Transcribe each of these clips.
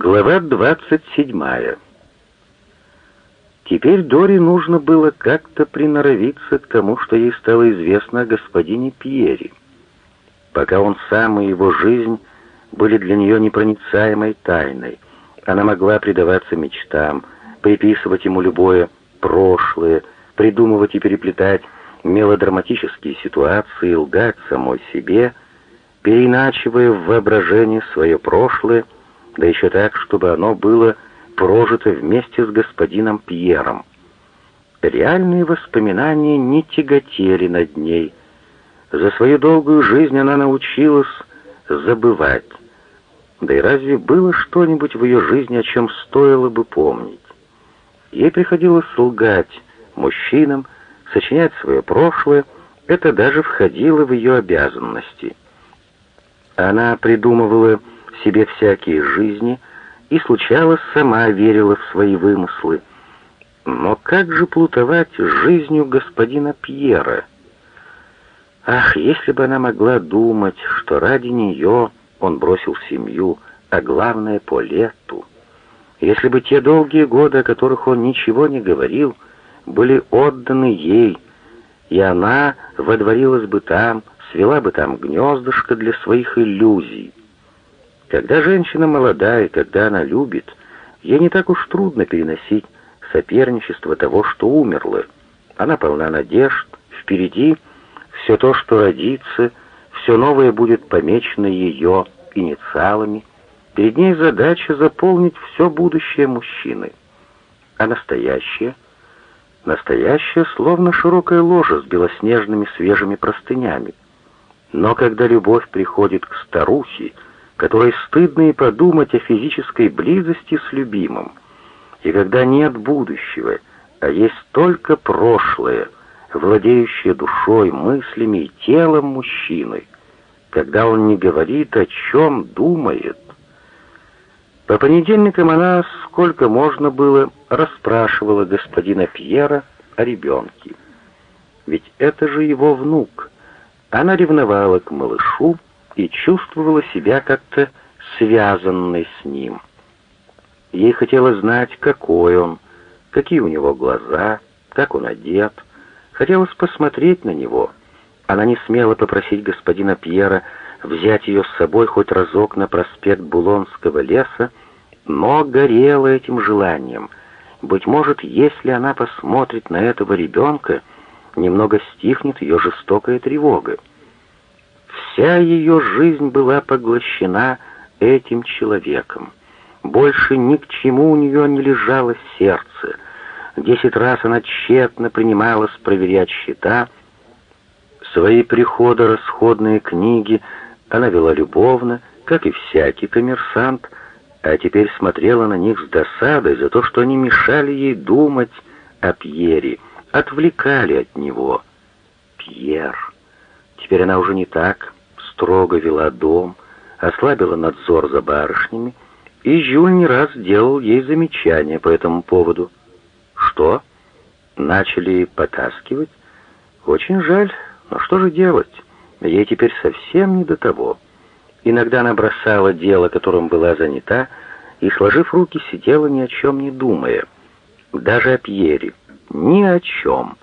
Глава 27. Теперь Дори нужно было как-то приноровиться к тому, что ей стало известно о господине Пьере. Пока он сам и его жизнь были для нее непроницаемой тайной, она могла предаваться мечтам, приписывать ему любое прошлое, придумывать и переплетать мелодраматические ситуации, лгать самой себе, переиначивая в воображении свое прошлое, да еще так, чтобы оно было прожито вместе с господином Пьером. Реальные воспоминания не тяготели над ней. За свою долгую жизнь она научилась забывать. Да и разве было что-нибудь в ее жизни, о чем стоило бы помнить? Ей приходилось лгать мужчинам, сочинять свое прошлое, это даже входило в ее обязанности. Она придумывала себе всякие жизни и, случалось, сама верила в свои вымыслы. Но как же плутовать жизнью господина Пьера? Ах, если бы она могла думать, что ради нее он бросил семью, а главное — Полетту. Если бы те долгие годы, о которых он ничего не говорил, были отданы ей, и она водворилась бы там, свела бы там гнездышко для своих иллюзий, когда женщина молода и когда она любит, ей не так уж трудно переносить соперничество того, что умерло. Она полна надежд, впереди все то, что родится, все новое будет помечено ее инициалами. Перед ней задача заполнить все будущее мужчины. А настоящее? Настоящее словно широкая ложа с белоснежными свежими простынями. Но когда любовь приходит к старухе, которой стыдно и подумать о физической близости с любимым. И когда нет будущего, а есть только прошлое, владеющее душой, мыслями и телом мужчины, когда он не говорит, о чем думает. По понедельникам она, сколько можно было, расспрашивала господина Пьера о ребенке. Ведь это же его внук. Она ревновала к малышу, и чувствовала себя как-то связанной с ним. Ей хотелось знать, какой он, какие у него глаза, как он одет. Хотелось посмотреть на него. Она не смела попросить господина Пьера взять ее с собой хоть разок на проспект Булонского леса, но горела этим желанием. Быть может, если она посмотрит на этого ребенка, немного стихнет ее жестокая тревога. Вся ее жизнь была поглощена этим человеком. Больше ни к чему у нее не лежало сердце. Десять раз она тщетно принималась проверять счета. Свои приходы-расходные книги она вела любовно, как и всякий коммерсант, а теперь смотрела на них с досадой за то, что они мешали ей думать о Пьере, отвлекали от него. Пьер. Теперь она уже не так строго вела дом, ослабила надзор за барышнями, и Жюль не раз делал ей замечания по этому поводу. Что? Начали потаскивать? Очень жаль, но что же делать? Ей теперь совсем не до того. Иногда она бросала дело, которым была занята, и, сложив руки, сидела ни о чем не думая. Даже о Пьере. Ни о чем.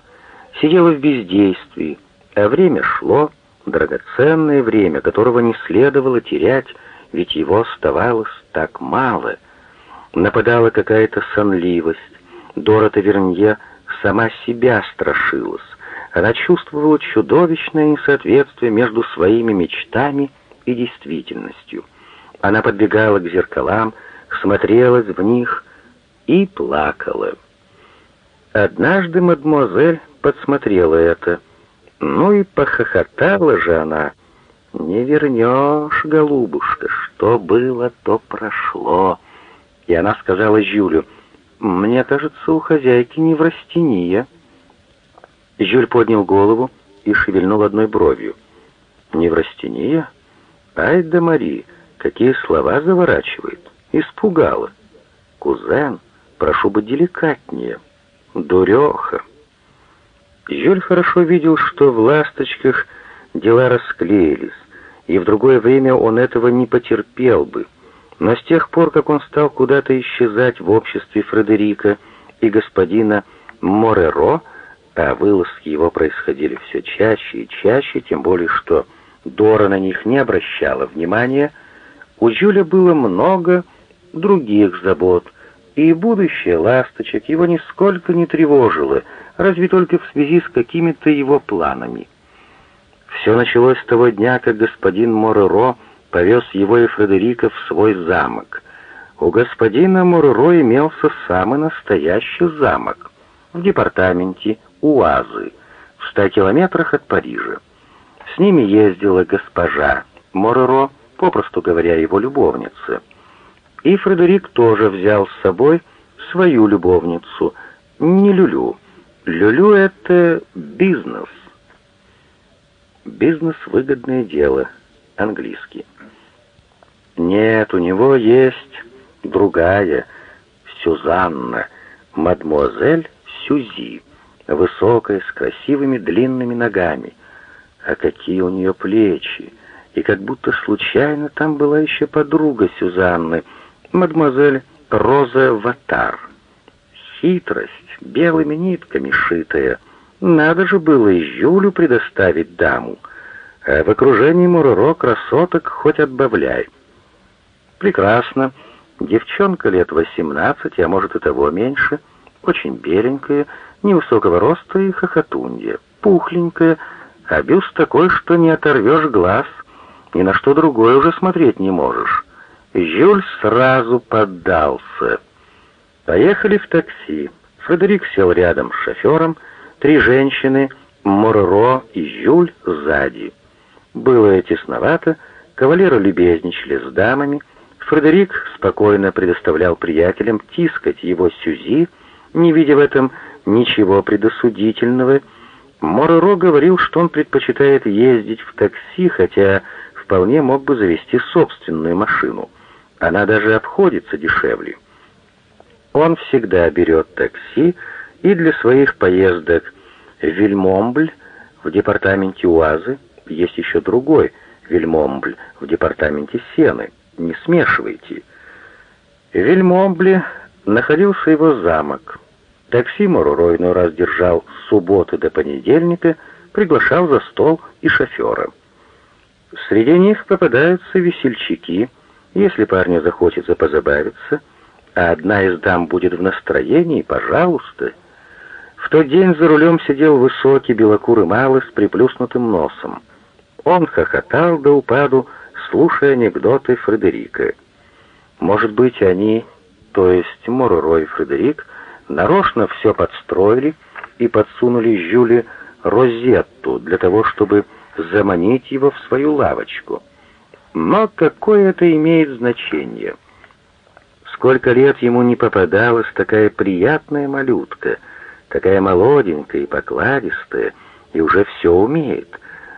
Сидела в бездействии, а время шло, драгоценное время, которого не следовало терять, ведь его оставалось так мало. Нападала какая-то сонливость. Дорота Вернье сама себя страшилась. Она чувствовала чудовищное несоответствие между своими мечтами и действительностью. Она подбегала к зеркалам, смотрелась в них и плакала. Однажды мадемуазель подсмотрела это — ну и похохотала же она. «Не вернешь, голубушка, что было, то прошло». И она сказала Жюлю, «Мне кажется, у хозяйки неврастения». Жюль поднял голову и шевельнул одной бровью. «Неврастения? Ай да Мари, какие слова заворачивает! Испугала! Кузен, прошу быть деликатнее! Дуреха!» Юль хорошо видел, что в «Ласточках» дела расклеились, и в другое время он этого не потерпел бы. Но с тех пор, как он стал куда-то исчезать в обществе Фредерика и господина Мореро, а вылазки его происходили все чаще и чаще, тем более что Дора на них не обращала внимания, у Жюля было много других забот, и будущее ласточек его нисколько не тревожило, разве только в связи с какими-то его планами. Все началось с того дня, как господин Мореро повез его и Фредерика в свой замок. У господина Мореро имелся самый настоящий замок в департаменте Уазы, в ста километрах от Парижа. С ними ездила госпожа Мореро, попросту говоря, его любовница. И Фредерик тоже взял с собой свою любовницу, не Люлю. Люлю — это бизнес. Бизнес — выгодное дело, английский. Нет, у него есть другая, Сюзанна, мадмуазель Сюзи, высокая, с красивыми длинными ногами. А какие у нее плечи! И как будто случайно там была еще подруга Сюзанны, мадемуазель Роза Ватар. Хитрость, белыми нитками шитая. Надо же было и Юлю предоставить даму. А в окружении Муроро красоток хоть отбавляй. Прекрасно. Девчонка лет восемнадцати, а может и того меньше, очень беленькая, невысокого роста и хохотунья, пухленькая, а бюст такой, что не оторвешь глаз, ни на что другое уже смотреть не можешь. Жюль сразу поддался. Поехали в такси. Фредерик сел рядом с шофером, три женщины, Морро и Жюль сзади. Было тесновато, кавалеры любезничали с дамами, Фредерик спокойно предоставлял приятелям тискать его Сюзи, не видя в этом ничего предосудительного. Мороро говорил, что он предпочитает ездить в такси, хотя вполне мог бы завести собственную машину. Она даже обходится дешевле. Он всегда берет такси и для своих поездок в Вильмомбль в департаменте УАЗы, есть еще другой Вильмомбль в департаменте Сены не смешивайте. В Вельмомбле находился его замок. Такси Морурой иной раз держал с субботы до понедельника, приглашал за стол и шофера. Среди них попадаются весельчаки, если парню захочется позабавиться, а одна из дам будет в настроении, пожалуйста. В тот день за рулем сидел высокий белокурый малый с приплюснутым носом. Он хохотал до упаду, слушая анекдоты Фредерика. Может быть, они, то есть Мороро и Фредерик, нарочно все подстроили и подсунули Жюле розетту для того, чтобы заманить его в свою лавочку. Но какое это имеет значение? Сколько лет ему не попадалась такая приятная малютка, такая молоденькая и покладистая, и уже все умеет.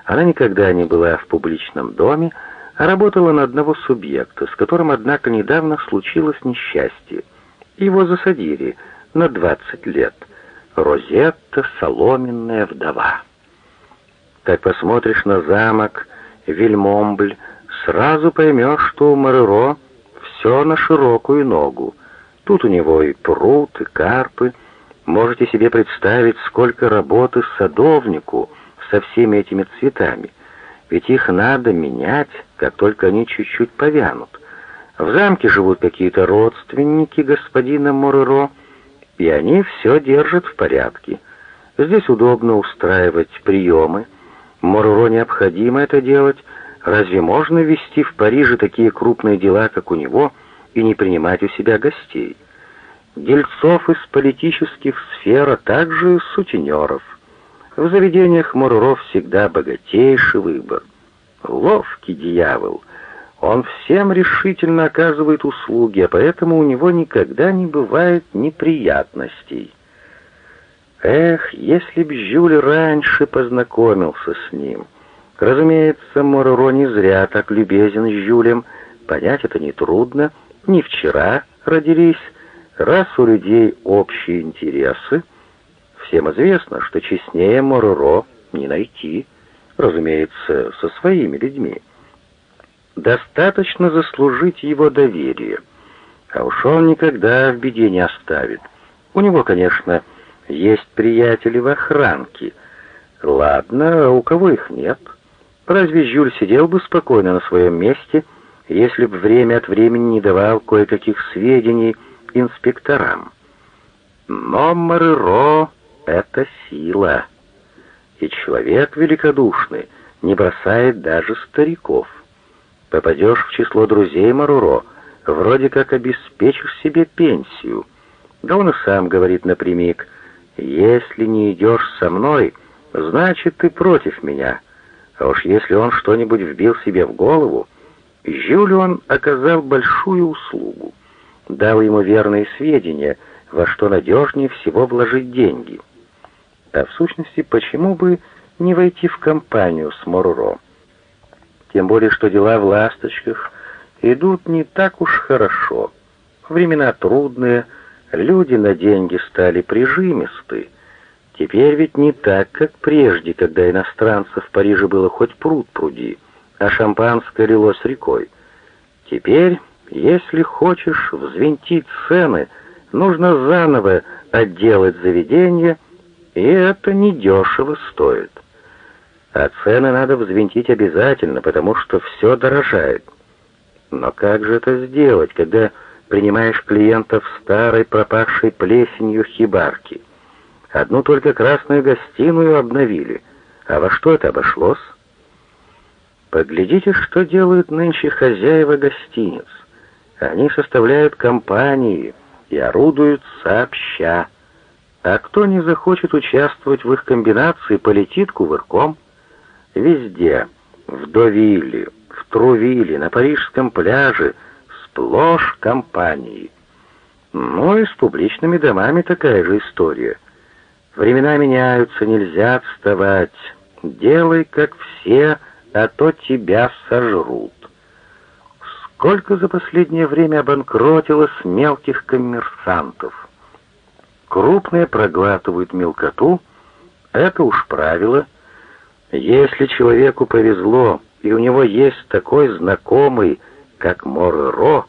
Она никогда не была в публичном доме, работала на одного субъекта, с которым, однако, недавно случилось несчастье. Его засадили на 20 лет. Розетта — соломенная вдова. Как посмотришь на замок Вильмомбль, сразу поймешь, что у Мареро все на широкую ногу. Тут у него и пруд, и карпы. Можете себе представить, сколько работы садовнику со всеми этими цветами ведь их надо менять, как только они чуть-чуть повянут. В замке живут какие-то родственники господина Мореро, и они все держат в порядке. Здесь удобно устраивать приемы. Мореро необходимо это делать. Разве можно вести в Париже такие крупные дела, как у него, и не принимать у себя гостей? Дельцов из политических сфер, а также сутенеров — в заведениях Муруров всегда богатейший выбор. Ловкий дьявол. Он всем решительно оказывает услуги, а поэтому у него никогда не бывает неприятностей. Эх, если б Жюль раньше познакомился с ним. Разумеется, Мороро не зря так любезен с Жюлем. Понять это нетрудно. Не вчера родились. Раз у людей общие интересы — Всем известно, что честнее Мороро не найти, разумеется, со своими людьми. Достаточно заслужить его доверие. А уж он никогда в беде не оставит. У него, конечно, есть приятели в охранке. Ладно, а у кого их нет? Разве Жюль сидел бы спокойно на своем месте, если бы время от времени не давал кое-каких сведений инспекторам? Но Мареро — это сила. И человек великодушный не бросает даже стариков. Попадешь в число друзей Маруро, вроде как обеспечишь себе пенсию. Да он и сам говорит напрямик, «Если не идешь со мной, значит, ты против меня». А уж если он что-нибудь вбил себе в голову, Жюлю он оказал большую услугу. Дал ему верные сведения — во что надежнее всего вложить деньги. А в сущности, почему бы не войти в компанию с Моруро? Тем более, что дела в «Ласточках» идут не так уж хорошо. Времена трудные, люди на деньги стали прижимисты. Теперь ведь не так, как прежде, когда иностранцев в Париже было хоть пруд пруди, а шампанское лилось рекой. Теперь, если хочешь взвинтить цены, нужно заново отделать заведение, и это недешево стоит. А цены надо взвинтить обязательно, потому что все дорожает. Но как же это сделать, когда принимаешь клиентов старой пропахшей плесенью хибарки? Одну только красную гостиную обновили. А во что это обошлось? Поглядите, что делают нынче хозяева гостиниц. Они составляют компании, и орудуют сообща. А кто не захочет участвовать в их комбинации, полетит кувырком. Везде, в Довилле, в Трувиле, на парижском пляже, сплошь компании. Ну и с публичными домами такая же история. Времена меняются, нельзя отставать. Делай, как все, а то тебя сожрут. Сколько за последнее время обанкротилось мелких коммерсантов? Крупные проглатывают мелкоту, это уж правило. Если человеку повезло, и у него есть такой знакомый, как Мореро,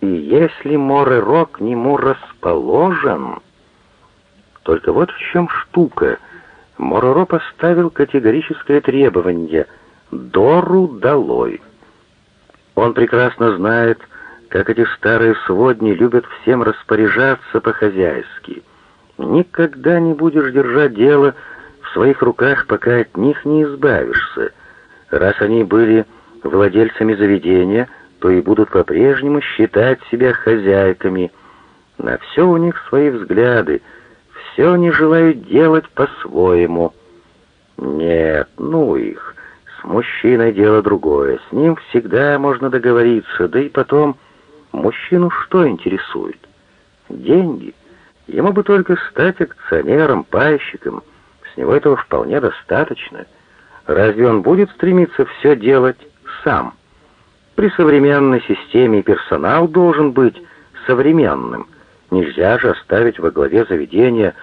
и если Мореро к нему расположен... Только вот в чем штука. Мореро поставил категорическое требование «Дору долой». Он прекрасно знает, как эти старые сводни любят всем распоряжаться по-хозяйски. Никогда не будешь держать дело в своих руках, пока от них не избавишься. Раз они были владельцами заведения, то и будут по-прежнему считать себя хозяйками. На все у них свои взгляды, все они желают делать по-своему. Нет, ну их. Мужчина дело другое, с ним всегда можно договориться, да и потом, мужчину что интересует? Деньги. Ему бы только стать акционером, пайщиком, с него этого вполне достаточно. Разве он будет стремиться все делать сам? При современной системе персонал должен быть современным. Нельзя же оставить во главе заведения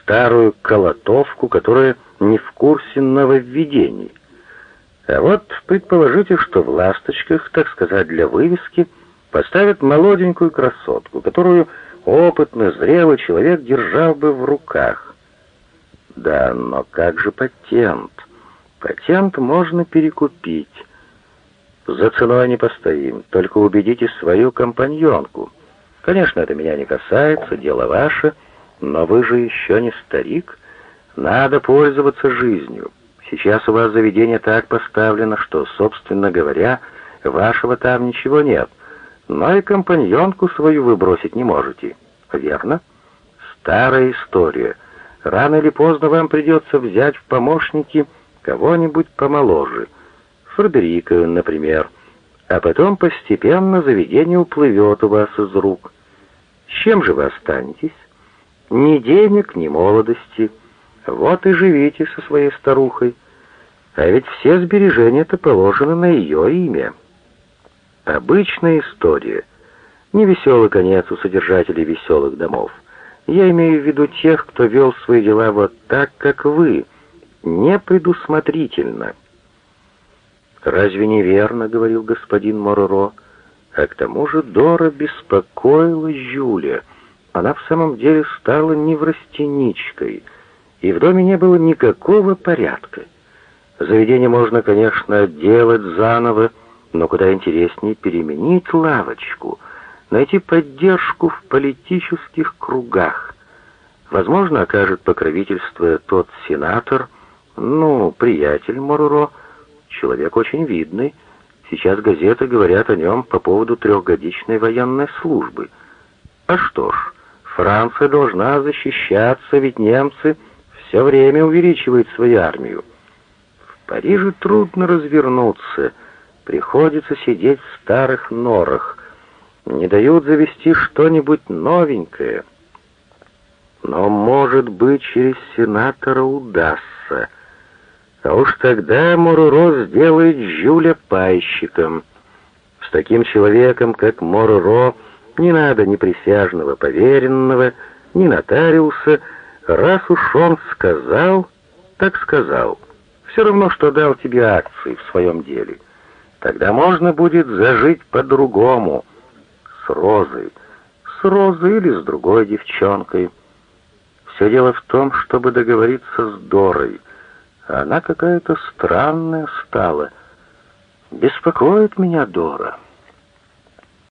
старую колотовку, которая не в курсе нововведений. А вот предположите, что в «Ласточках», так сказать, для вывески, поставят молоденькую красотку, которую опытный, зрелый человек держал бы в руках. Да, но как же патент? Патент можно перекупить. За ценой не постоим, только убедите свою компаньонку. Конечно, это меня не касается, дело ваше, но вы же еще не старик. Надо пользоваться жизнью. Сейчас у вас заведение так поставлено, что, собственно говоря, вашего там ничего нет, но и компаньонку свою вы бросить не можете. Верно? Старая история. Рано или поздно вам придется взять в помощники кого-нибудь помоложе. Фредерика, например. А потом постепенно заведение уплывет у вас из рук. С чем же вы останетесь? Ни денег, ни молодости. Вот и живите со своей старухой. А ведь все сбережения-то положены на ее имя. Обычная история. Не веселый конец у содержателей веселых домов. Я имею в виду тех, кто вел свои дела вот так, как вы, непредусмотрительно. Разве не верно, говорил господин Мороро? А к тому же Дора беспокоила Жюля. Она в самом деле стала неврастеничкой, и в доме не было никакого порядка. Заведение можно, конечно, делать заново, но куда интереснее переменить лавочку, найти поддержку в политических кругах. Возможно, окажет покровительство тот сенатор, ну, приятель Моруро, человек очень видный. Сейчас газеты говорят о нем по поводу трехгодичной военной службы. А что ж, Франция должна защищаться, ведь немцы все время увеличивают свою армию. В Париже трудно развернуться, приходится сидеть в старых норах, не дают завести что-нибудь новенькое. Но, может быть, через сенатора удастся. А уж тогда Моруро сделает Жюля пайщиком. С таким человеком, как Моруро, не надо ни присяжного поверенного, ни нотариуса. Раз уж он сказал, так сказал. Все равно, что дал тебе акции в своем деле. Тогда можно будет зажить по-другому. С Розой. С Розой или с другой девчонкой. Все дело в том, чтобы договориться с Дорой. Она какая-то странная стала. Беспокоит меня Дора.